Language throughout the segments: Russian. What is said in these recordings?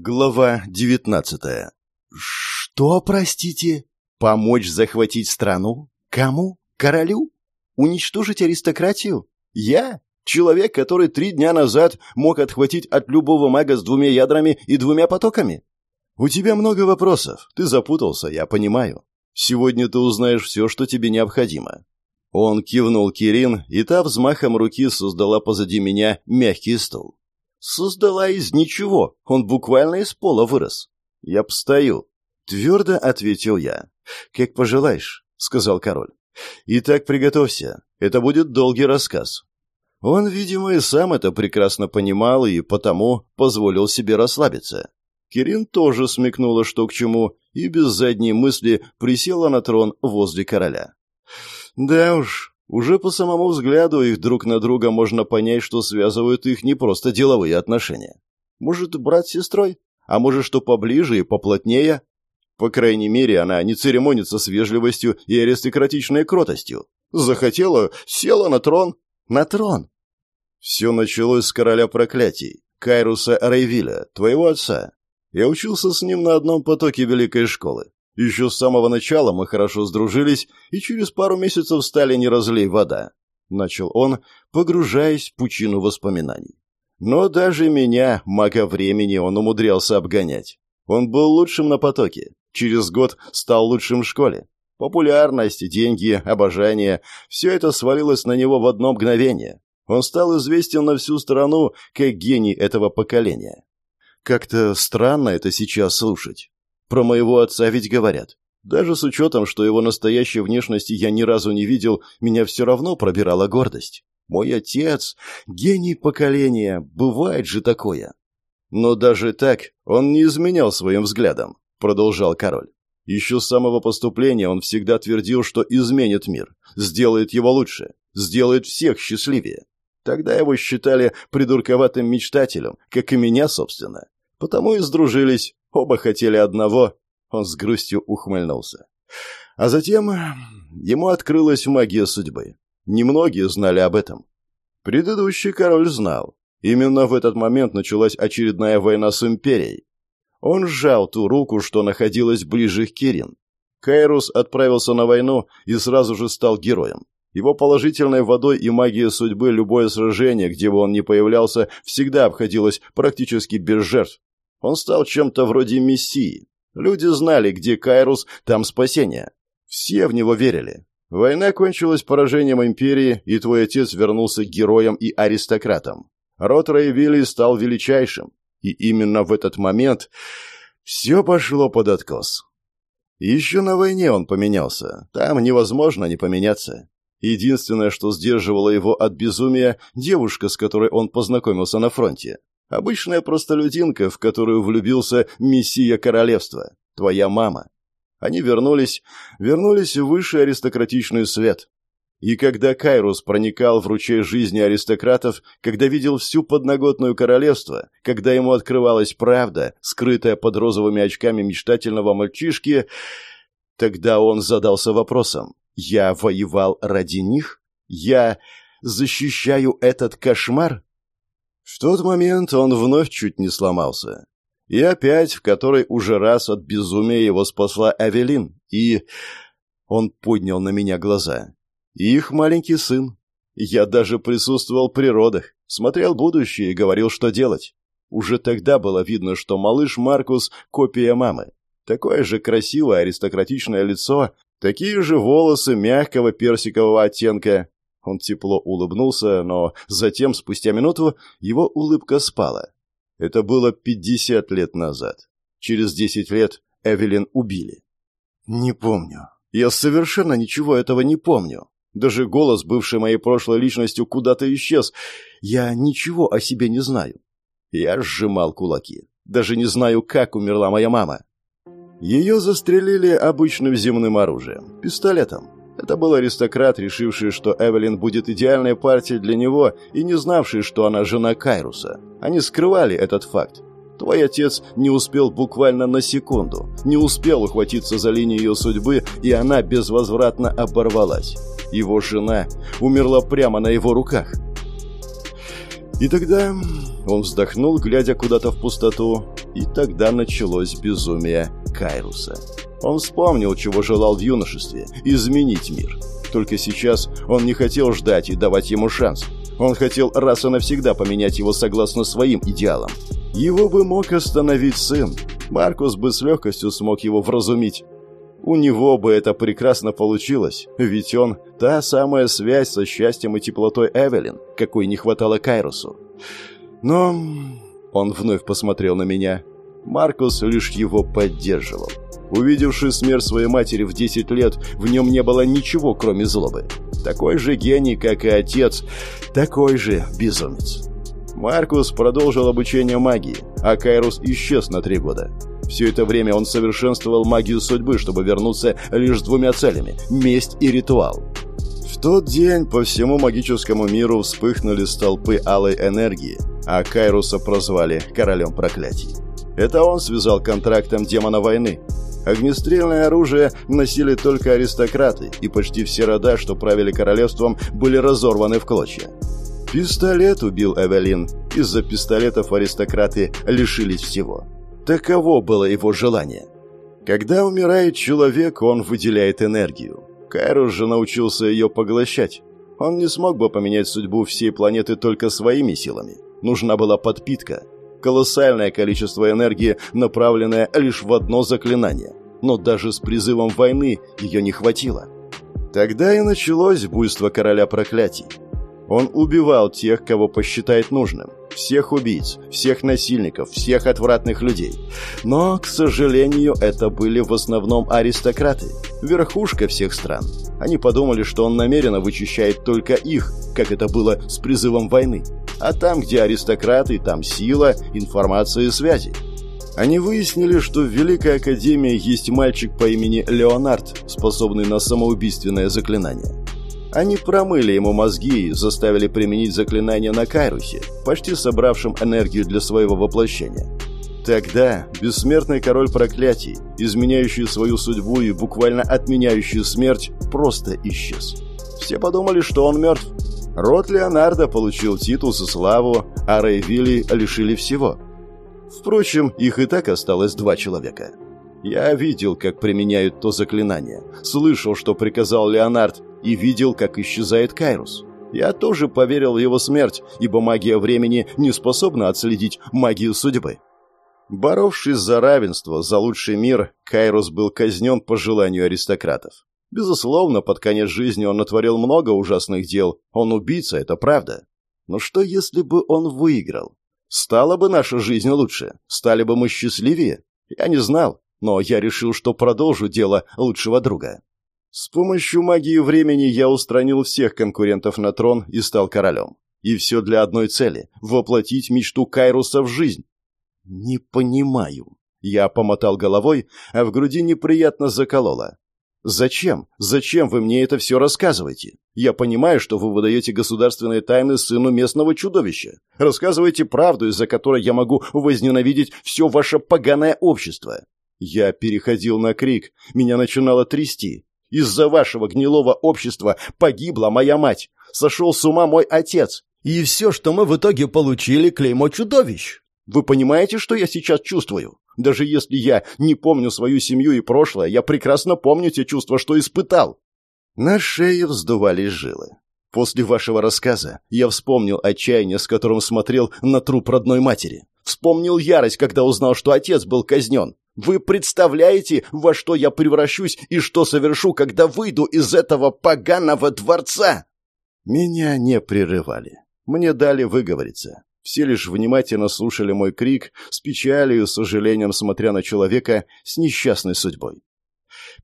Глава 19 Что, простите? Помочь захватить страну? Кому? Королю? Уничтожить аристократию? Я? Человек, который три дня назад мог отхватить от любого мага с двумя ядрами и двумя потоками? У тебя много вопросов. Ты запутался, я понимаю. Сегодня ты узнаешь все, что тебе необходимо. Он кивнул Кирин, и та взмахом руки создала позади меня мягкий стол. Создала из ничего, он буквально из пола вырос. Я постою. Твердо ответил я. Как пожелаешь, сказал король. Итак, приготовься. Это будет долгий рассказ. Он, видимо, и сам это прекрасно понимал и потому позволил себе расслабиться. Кирин тоже смекнула, что к чему, и без задней мысли присела на трон возле короля. Да уж, уже по самому взгляду их друг на друга можно понять, что связывают их не просто деловые отношения. Может, брат с сестрой? А может, что поближе и поплотнее? По крайней мере, она не церемонится с вежливостью и аристократичной кротостью. Захотела, села на трон. На трон. Все началось с короля проклятий, Кайруса Рейвиля, твоего отца. Я учился с ним на одном потоке великой школы. Еще с самого начала мы хорошо сдружились и через пару месяцев стали не разлей вода. Начал он, погружаясь в пучину воспоминаний. Но даже меня, мага времени, он умудрялся обгонять. Он был лучшим на потоке. Через год стал лучшим в школе. Популярность, деньги, обожание – все это свалилось на него в одно мгновение. Он стал известен на всю страну как гений этого поколения. Как-то странно это сейчас слушать. Про моего отца ведь говорят. Даже с учетом, что его настоящей внешности я ни разу не видел, меня все равно пробирала гордость. Мой отец — гений поколения, бывает же такое. Но даже так он не изменял своим взглядом, продолжал король. Еще с самого поступления он всегда твердил, что изменит мир, сделает его лучше, сделает всех счастливее. Тогда его считали придурковатым мечтателем, как и меня, собственно. Потому и сдружились, Оба хотели одного. Он с грустью ухмыльнулся. А затем ему открылась магия судьбы. Немногие знали об этом. Предыдущий король знал. Именно в этот момент началась очередная война с империей. Он сжал ту руку, что находилась ближе к Кирин. Кайрус отправился на войну и сразу же стал героем. Его положительной водой и магией судьбы любое сражение, где бы он ни появлялся, всегда обходилось практически без жертв. Он стал чем-то вроде мессии. Люди знали, где Кайрус, там спасение. Все в него верили. Война кончилась поражением империи, и твой отец вернулся героем и аристократом. Род Рейвилли стал величайшим. И именно в этот момент все пошло под откос. Еще на войне он поменялся. Там невозможно не поменяться. Единственное, что сдерживало его от безумия, девушка, с которой он познакомился на фронте. Обычная простолюдинка, в которую влюбился мессия королевства. Твоя мама. Они вернулись, вернулись в высший аристократичный свет. И когда Кайрус проникал в ручей жизни аристократов, когда видел всю подноготную королевство, когда ему открывалась правда, скрытая под розовыми очками мечтательного мальчишки, тогда он задался вопросом. «Я воевал ради них? Я защищаю этот кошмар?» В тот момент он вновь чуть не сломался. И опять, в которой уже раз от безумия его спасла Эвелин. И... Он поднял на меня глаза. И их маленький сын. Я даже присутствовал при родах, смотрел будущее и говорил, что делать. Уже тогда было видно, что малыш Маркус — копия мамы. Такое же красивое аристократичное лицо, такие же волосы мягкого персикового оттенка, он тепло улыбнулся, но затем, спустя минуту, его улыбка спала. Это было пятьдесят лет назад. Через десять лет Эвелин убили. Не помню. Я совершенно ничего этого не помню. Даже голос, бывший моей прошлой личностью, куда-то исчез. Я ничего о себе не знаю. Я сжимал кулаки. Даже не знаю, как умерла моя мама. Ее застрелили обычным земным оружием, пистолетом. Это был аристократ, решивший, что Эвелин будет идеальной партией для него и не знавший, что она жена Кайруса. Они скрывали этот факт. Твой отец не успел буквально на секунду, не успел ухватиться за линию ее судьбы, и она безвозвратно оборвалась. Его жена умерла прямо на его руках. И тогда он вздохнул, глядя куда-то в пустоту. И тогда началось безумие Кайруса. Он вспомнил, чего желал в юношестве – изменить мир. Только сейчас он не хотел ждать и давать ему шанс. Он хотел раз и навсегда поменять его согласно своим идеалам. Его бы мог остановить сын. Маркус бы с легкостью смог его вразумить. У него бы это прекрасно получилось, ведь он – та самая связь со счастьем и теплотой Эвелин, какой не хватало Кайрусу. Но он вновь посмотрел на меня. Маркус лишь его поддерживал. Увидевший смерть своей матери в 10 лет, в нем не было ничего, кроме злобы. Такой же гений, как и отец, такой же безумец. Маркус продолжил обучение магии, а Кайрус исчез на три года. Все это время он совершенствовал магию судьбы, чтобы вернуться лишь с двумя целями – месть и ритуал. В тот день по всему магическому миру вспыхнули столпы алой энергии, а Кайруса прозвали «королем проклятий». Это он связал контрактом демона войны. Огнестрельное оружие носили только аристократы, и почти все рода, что правили королевством, были разорваны в клочья. Пистолет убил Эвелин. Из-за пистолетов аристократы лишились всего. Таково было его желание. Когда умирает человек, он выделяет энергию. Кайрус же научился ее поглощать. Он не смог бы поменять судьбу всей планеты только своими силами. Нужна была подпитка. Колоссальное количество энергии, направленное лишь в одно заклинание. Но даже с призывом войны ее не хватило. Тогда и началось буйство короля проклятий. Он убивал тех, кого посчитает нужным. Всех убийц, всех насильников, всех отвратных людей. Но, к сожалению, это были в основном аристократы. Верхушка всех стран. Они подумали, что он намеренно вычищает только их, как это было с призывом войны. А там, где аристократы, там сила, информация и связи. Они выяснили, что в Великой Академии есть мальчик по имени Леонард, способный на самоубийственное заклинание. Они промыли ему мозги и заставили применить заклинание на Кайрусе, почти собравшем энергию для своего воплощения. Тогда бессмертный король проклятий, изменяющий свою судьбу и буквально отменяющий смерть, просто исчез. Все подумали, что он мертв. Род Леонардо получил титул и славу, а Рейвилли лишили всего. Впрочем, их и так осталось два человека. Я видел, как применяют то заклинание, слышал, что приказал Леонард, и видел, как исчезает Кайрус. Я тоже поверил в его смерть, ибо магия времени не способна отследить магию судьбы. Боровшись за равенство, за лучший мир, Кайрус был казнен по желанию аристократов. Безусловно, под конец жизни он натворил много ужасных дел. Он убийца, это правда. Но что, если бы он выиграл? Стала бы наша жизнь лучше? Стали бы мы счастливее? Я не знал, но я решил, что продолжу дело лучшего друга. С помощью магии времени я устранил всех конкурентов на трон и стал королем. И все для одной цели – воплотить мечту Кайруса в жизнь. Не понимаю. Я помотал головой, а в груди неприятно закололо. «Зачем? Зачем вы мне это все рассказываете? Я понимаю, что вы выдаете государственные тайны сыну местного чудовища. Рассказывайте правду, из-за которой я могу возненавидеть все ваше поганое общество». Я переходил на крик, меня начинало трясти. Из-за вашего гнилого общества погибла моя мать. Сошел с ума мой отец. И все, что мы в итоге получили, клеймо чудовищ. Вы понимаете, что я сейчас чувствую? Даже если я не помню свою семью и прошлое, я прекрасно помню те чувства, что испытал. На шее вздувались жилы. После вашего рассказа я вспомнил отчаяние, с которым смотрел на труп родной матери. Вспомнил ярость, когда узнал, что отец был казнен. Вы представляете, во что я превращусь и что совершу, когда выйду из этого поганого дворца?» Меня не прерывали. Мне дали выговориться. Все лишь внимательно слушали мой крик, с печалью и сожалением смотря на человека с несчастной судьбой.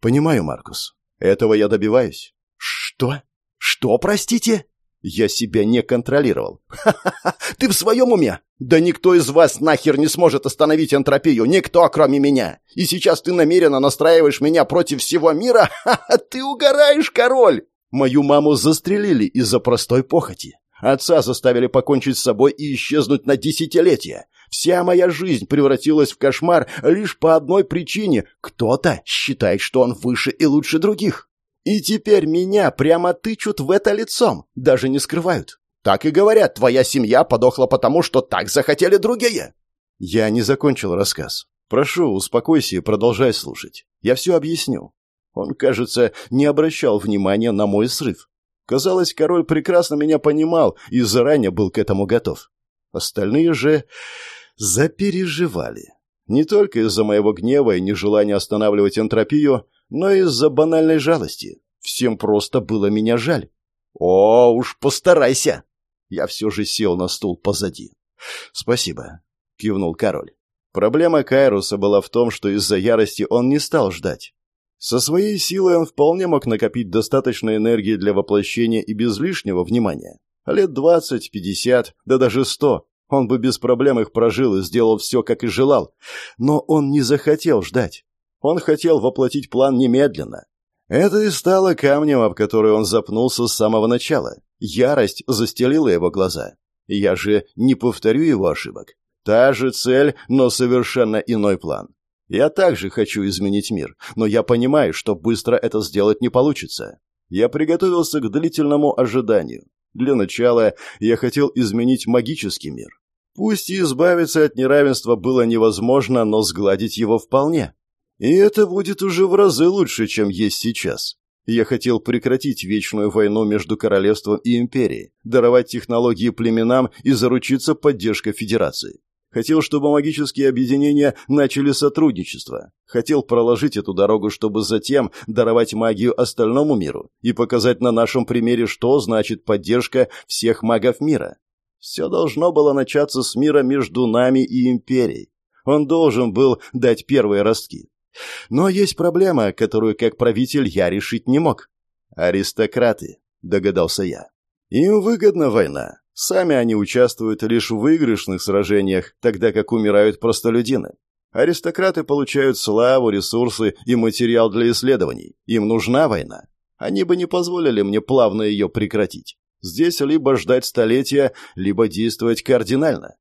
«Понимаю, Маркус. Этого я добиваюсь». «Что? Что, простите?» Я себя не контролировал. «Ха-ха-ха! Ты в своем уме? Да никто из вас нахер не сможет остановить энтропию, никто, кроме меня. И сейчас ты намеренно настраиваешь меня против всего мира? Ха-ха! Ты угораешь, король!» Мою маму застрелили из-за простой похоти. Отца заставили покончить с собой и исчезнуть на десятилетия. Вся моя жизнь превратилась в кошмар лишь по одной причине. Кто-то считает, что он выше и лучше других. И теперь меня прямо тычут в это лицом, даже не скрывают. Так и говорят, твоя семья подохла потому, что так захотели другие. Я не закончил рассказ. Прошу, успокойся и продолжай слушать. Я все объясню. Он, кажется, не обращал внимания на мой срыв. Казалось, король прекрасно меня понимал и заранее был к этому готов. Остальные же запереживали. Не только из-за моего гнева и нежелания останавливать энтропию, но из-за банальной жалости. Всем просто было меня жаль. «О, уж постарайся!» Я все же сел на стул позади. «Спасибо», — кивнул король. Проблема Кайруса была в том, что из-за ярости он не стал ждать. Со своей силой он вполне мог накопить достаточно энергии для воплощения и без лишнего внимания. Лет двадцать, пятьдесят, да даже сто. Он бы без проблем их прожил и сделал все, как и желал. Но он не захотел ждать. Он хотел воплотить план немедленно. Это и стало камнем, об который он запнулся с самого начала. Ярость застелила его глаза. Я же не повторю его ошибок. Та же цель, но совершенно иной план. Я также хочу изменить мир, но я понимаю, что быстро это сделать не получится. Я приготовился к длительному ожиданию. Для начала я хотел изменить магический мир. Пусть и избавиться от неравенства было невозможно, но сгладить его вполне. И это будет уже в разы лучше, чем есть сейчас. Я хотел прекратить вечную войну между королевством и империей, даровать технологии племенам и заручиться поддержкой Федерации. Хотел, чтобы магические объединения начали сотрудничество. Хотел проложить эту дорогу, чтобы затем даровать магию остальному миру и показать на нашем примере, что значит поддержка всех магов мира. Все должно было начаться с мира между нами и империей. Он должен был дать первые ростки. Но есть проблема, которую как правитель я решить не мог. Аристократы, догадался я. Им выгодна война. Сами они участвуют лишь в выигрышных сражениях, тогда как умирают простолюдины. Аристократы получают славу, ресурсы и материал для исследований. Им нужна война. Они бы не позволили мне плавно ее прекратить. Здесь либо ждать столетия, либо действовать кардинально.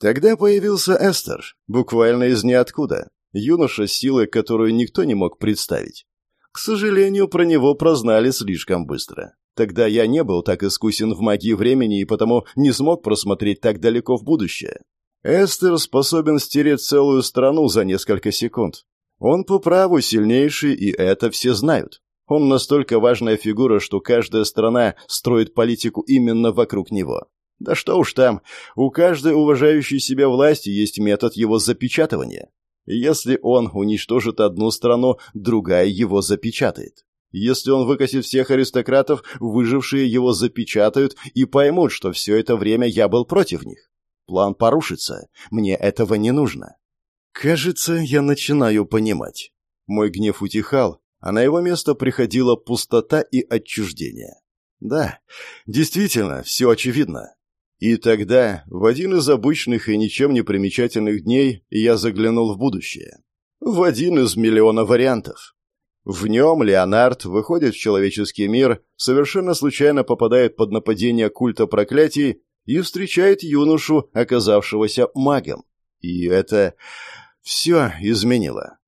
Тогда появился Эстер, буквально из ниоткуда. Юноша с силой, которую никто не мог представить. К сожалению, про него прознали слишком быстро. Тогда я не был так искусен в магии времени и потому не смог просмотреть так далеко в будущее. Эстер способен стереть целую страну за несколько секунд. Он по праву сильнейший, и это все знают. Он настолько важная фигура, что каждая страна строит политику именно вокруг него. Да что уж там, у каждой уважающей себя власти есть метод его запечатывания. Если он уничтожит одну страну, другая его запечатает. Если он выкосит всех аристократов, выжившие его запечатают и поймут, что все это время я был против них. План порушится. Мне этого не нужно. Кажется, я начинаю понимать. Мой гнев утихал, а на его место приходила пустота и отчуждение. Да, действительно, все очевидно. И тогда, в один из обычных и ничем не примечательных дней, я заглянул в будущее. В один из миллиона вариантов. В нем Леонард выходит в человеческий мир, совершенно случайно попадает под нападение культа проклятий и встречает юношу, оказавшегося магом. И это все изменило.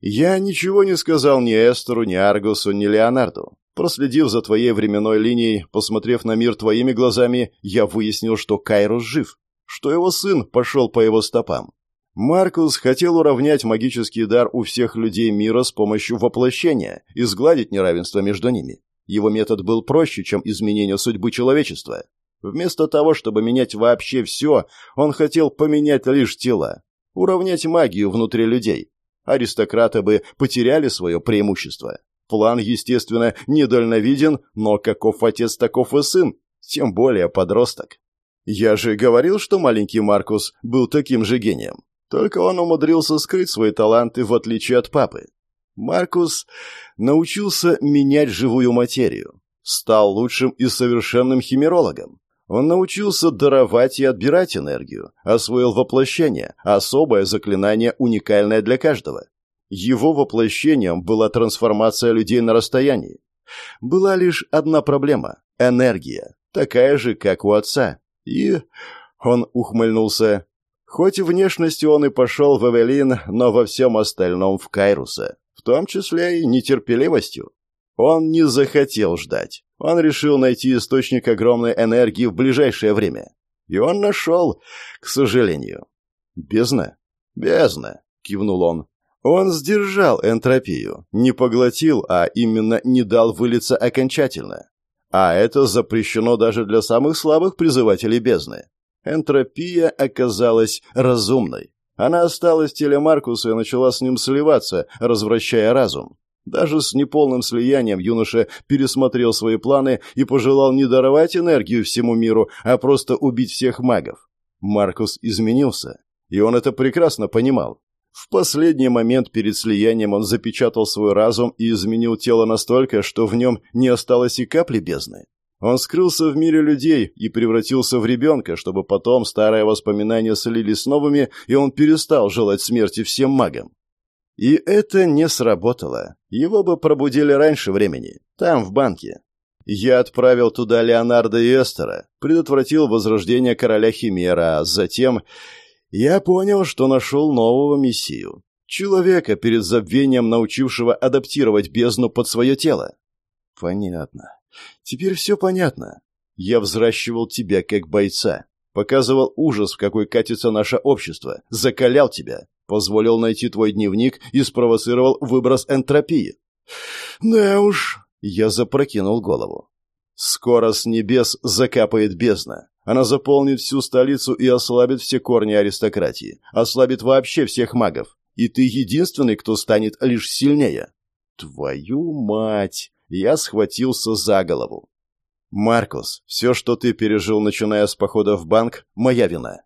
Я ничего не сказал ни Эстеру, ни Аргусу, ни Леонарду. Проследив за твоей временной линией, посмотрев на мир твоими глазами, я выяснил, что Кайрус жив, что его сын пошел по его стопам. Маркус хотел уравнять магический дар у всех людей мира с помощью воплощения и сгладить неравенство между ними. Его метод был проще, чем изменение судьбы человечества. Вместо того, чтобы менять вообще все, он хотел поменять лишь тела, уравнять магию внутри людей. Аристократы бы потеряли свое преимущество. План, естественно, недальновиден, но каков отец, таков и сын, тем более подросток. Я же говорил, что маленький Маркус был таким же гением. Только он умудрился скрыть свои таланты, в отличие от папы. Маркус научился менять живую материю, стал лучшим и совершенным химерологом. Он научился даровать и отбирать энергию, освоил воплощение, особое заклинание, уникальное для каждого. Его воплощением была трансформация людей на расстоянии. Была лишь одна проблема — энергия, такая же, как у отца. И он ухмыльнулся. Хоть внешностью он и пошел в Эвелин, но во всем остальном в Кайруса, в том числе и нетерпеливостью. Он не захотел ждать. Он решил найти источник огромной энергии в ближайшее время. И он нашел, к сожалению. «Бездна?» «Бездна», — кивнул он. Он сдержал энтропию, не поглотил, а именно не дал вылиться окончательно. А это запрещено даже для самых слабых призывателей бездны. Энтропия оказалась разумной. Она осталась в теле Маркуса и начала с ним сливаться, развращая разум. Даже с неполным слиянием юноша пересмотрел свои планы и пожелал не даровать энергию всему миру, а просто убить всех магов. Маркус изменился, и он это прекрасно понимал. В последний момент перед слиянием он запечатал свой разум и изменил тело настолько, что в нем не осталось и капли бездны. Он скрылся в мире людей и превратился в ребенка, чтобы потом старые воспоминания слились с новыми, и он перестал желать смерти всем магам. И это не сработало. Его бы пробудили раньше времени, там, в банке. Я отправил туда Леонардо и Эстера, предотвратил возрождение короля Химера, а затем я понял, что нашел нового мессию. Человека, перед забвением научившего адаптировать бездну под свое тело. Понятно. Теперь все понятно. Я взращивал тебя как бойца, показывал ужас, в какой катится наше общество, закалял тебя, позволил найти твой дневник и спровоцировал выброс энтропии. Да уж, я запрокинул голову. Скоро с небес закапает бездна. Она заполнит всю столицу и ослабит все корни аристократии, ослабит вообще всех магов. И ты единственный, кто станет лишь сильнее. Твою мать! Я схватился за голову. Маркус, все, что ты пережил, начиная с похода в банк, моя вина.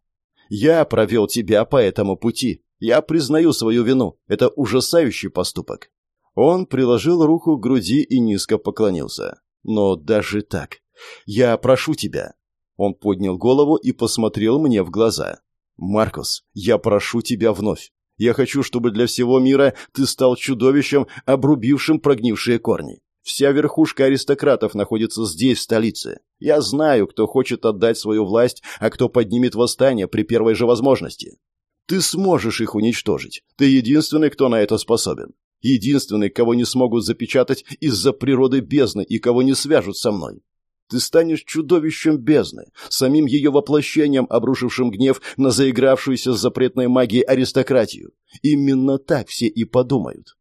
Я провел тебя по этому пути. Я признаю свою вину. Это ужасающий поступок. Он приложил руку к груди и низко поклонился. Но даже так. Я прошу тебя. Он поднял голову и посмотрел мне в глаза. Маркус, я прошу тебя вновь. Я хочу, чтобы для всего мира ты стал чудовищем, обрубившим прогнившие корни. Вся верхушка аристократов находится здесь, в столице. Я знаю, кто хочет отдать свою власть, а кто поднимет восстание при первой же возможности. Ты сможешь их уничтожить. Ты единственный, кто на это способен. Единственный, кого не смогут запечатать из-за природы бездны и кого не свяжут со мной. Ты станешь чудовищем бездны, самим ее воплощением, обрушившим гнев на заигравшуюся с запретной магией аристократию. Именно так все и подумают.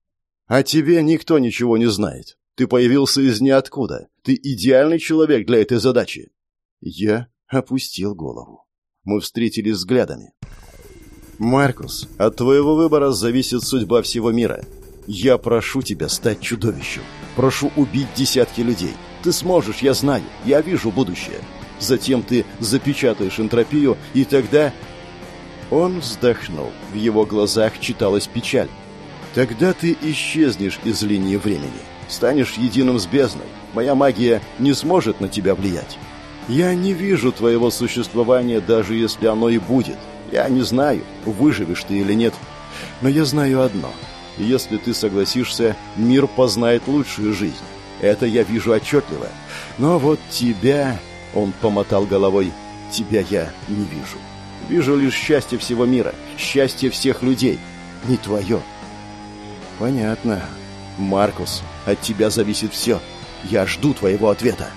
А тебе никто ничего не знает. Ты появился из ниоткуда. Ты идеальный человек для этой задачи. Я опустил голову. Мы встретились взглядами. Маркус, от твоего выбора зависит судьба всего мира. Я прошу тебя стать чудовищем. Прошу убить десятки людей. Ты сможешь, я знаю. Я вижу будущее. Затем ты запечатаешь энтропию, и тогда... Он вздохнул. В его глазах читалась печаль. Тогда ты исчезнешь из линии времени станешь единым с бездной. Моя магия не сможет на тебя влиять. Я не вижу твоего существования, даже если оно и будет. Я не знаю, выживешь ты или нет. Но я знаю одно. Если ты согласишься, мир познает лучшую жизнь. Это я вижу отчетливо. Но вот тебя... Он помотал головой. Тебя я не вижу. Вижу лишь счастье всего мира. Счастье всех людей. Не твое. Понятно. Маркус, от тебя зависит все. Я жду твоего ответа.